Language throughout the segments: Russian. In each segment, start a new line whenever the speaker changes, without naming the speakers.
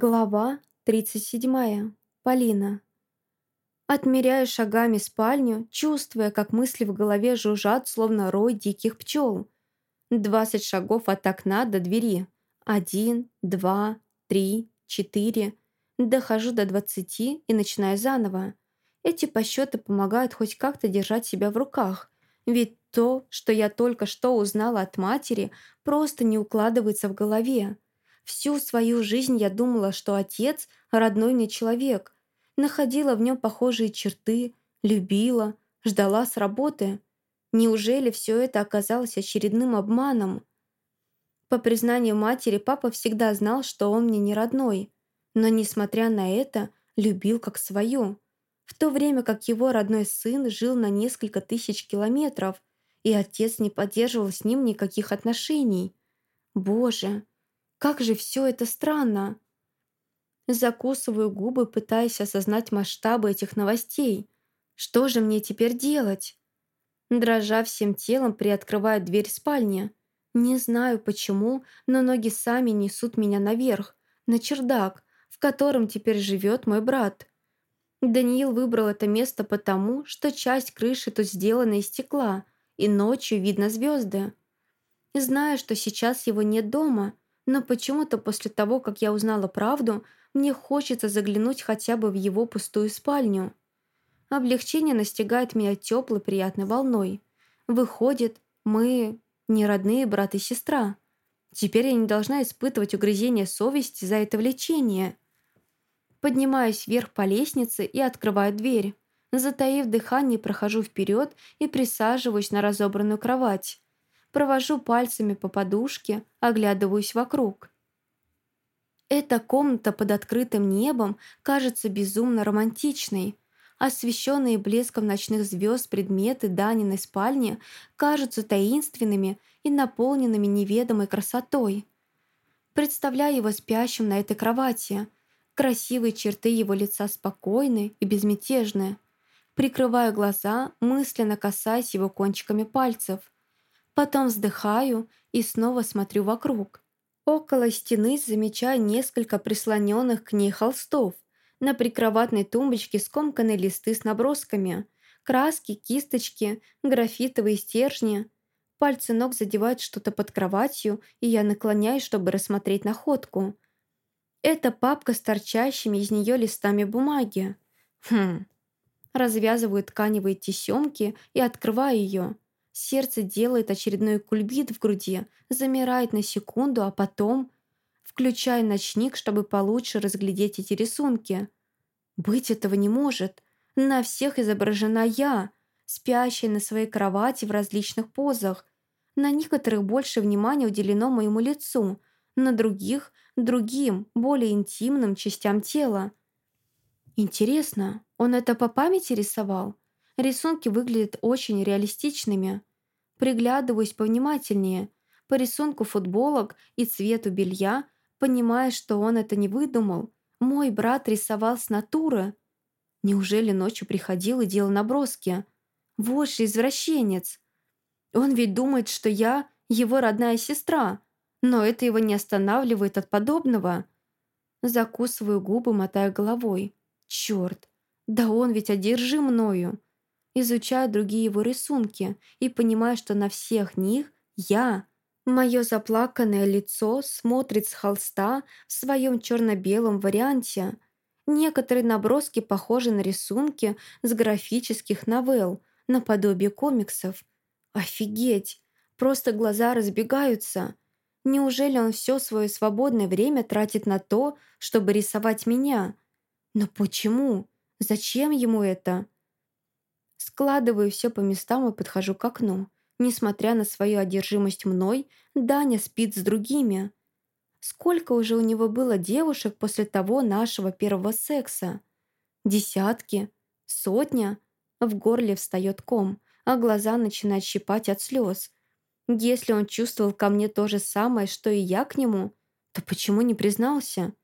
Глава 37. Полина. Отмеряю шагами спальню, чувствуя, как мысли в голове жужжат, словно рой диких пчел. Двадцать шагов от окна до двери. Один, два, три, четыре. Дохожу до двадцати и начинаю заново. Эти посчеты помогают хоть как-то держать себя в руках. Ведь то, что я только что узнала от матери, просто не укладывается в голове. Всю свою жизнь я думала, что отец – родной мне человек. Находила в нем похожие черты, любила, ждала с работы. Неужели все это оказалось очередным обманом? По признанию матери, папа всегда знал, что он мне не родной. Но, несмотря на это, любил как свою. В то время как его родной сын жил на несколько тысяч километров, и отец не поддерживал с ним никаких отношений. Боже, как же все это странно. Закусываю губы, пытаясь осознать масштабы этих новостей. Что же мне теперь делать? Дрожа всем телом, приоткрываю дверь спальни. Не знаю почему, но ноги сами несут меня наверх, на чердак, в котором теперь живет мой брат. Даниил выбрал это место потому, что часть крыши тут сделана из стекла, и ночью видно звезды. Знаю, что сейчас его нет дома, но почему-то после того, как я узнала правду, мне хочется заглянуть хотя бы в его пустую спальню. Облегчение настигает меня теплой приятной волной. Выходит, мы не родные брат и сестра. Теперь я не должна испытывать угрызение совести за это влечение. Поднимаюсь вверх по лестнице и открываю дверь. Затаив дыхание, прохожу вперед и присаживаюсь на разобранную кровать. Провожу пальцами по подушке, оглядываюсь вокруг. Эта комната под открытым небом кажется безумно романтичной. Освещенные блеском ночных звезд предметы Даниной спальни кажутся таинственными и наполненными неведомой красотой. Представляю его спящим на этой кровати. Красивые черты его лица спокойны и безмятежны. Прикрываю глаза, мысленно касаясь его кончиками пальцев – Потом вздыхаю и снова смотрю вокруг. Около стены замечаю несколько прислоненных к ней холстов. На прикроватной тумбочке скомканы листы с набросками. Краски, кисточки, графитовые стержни. Пальцы ног задевают что-то под кроватью, и я наклоняюсь, чтобы рассмотреть находку. Это папка с торчащими из нее листами бумаги. Хм. Развязываю тканевые тесемки и открываю ее. Сердце делает очередной кульбит в груди, замирает на секунду, а потом... Включаю ночник, чтобы получше разглядеть эти рисунки. Быть этого не может. На всех изображена я, спящая на своей кровати в различных позах. На некоторых больше внимания уделено моему лицу, на других – другим, более интимным частям тела. Интересно, он это по памяти рисовал? Рисунки выглядят очень реалистичными. Приглядываюсь повнимательнее. По рисунку футболок и цвету белья, понимая, что он это не выдумал. Мой брат рисовал с натуры. Неужели ночью приходил и делал наброски? Вот же извращенец. Он ведь думает, что я его родная сестра, но это его не останавливает от подобного. Закусываю губы, мотая головой. Черт, да он ведь одержим мною изучаю другие его рисунки и понимаю, что на всех них я. Мое заплаканное лицо смотрит с холста в своем черно-белом варианте. Некоторые наброски похожи на рисунки с графических новелл, наподобие комиксов. Офигеть! Просто глаза разбегаются. Неужели он все свое свободное время тратит на то, чтобы рисовать меня? Но почему? Зачем ему это? Складываю все по местам и подхожу к окну. Несмотря на свою одержимость мной, Даня спит с другими. Сколько уже у него было девушек после того нашего первого секса? Десятки? Сотня? В горле встает ком, а глаза начинают щипать от слез. Если он чувствовал ко мне то же самое, что и я к нему, то почему не признался?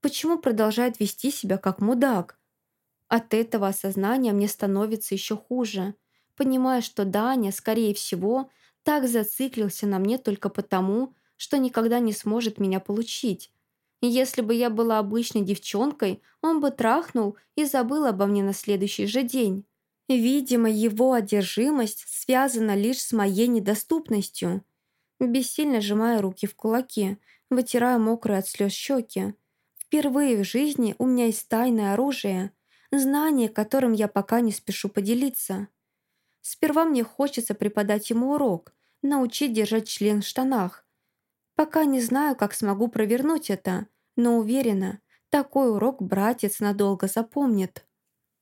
Почему продолжает вести себя как мудак? От этого осознания мне становится еще хуже. Понимая, что Даня, скорее всего, так зациклился на мне только потому, что никогда не сможет меня получить. Если бы я была обычной девчонкой, он бы трахнул и забыл обо мне на следующий же день. Видимо, его одержимость связана лишь с моей недоступностью. Бессильно сжимая руки в кулаки, вытирая мокрые от слез щеки. Впервые в жизни у меня есть тайное оружие, знание, которым я пока не спешу поделиться. Сперва мне хочется преподать ему урок, научить держать член в штанах. Пока не знаю, как смогу провернуть это, но уверена, такой урок братец надолго запомнит.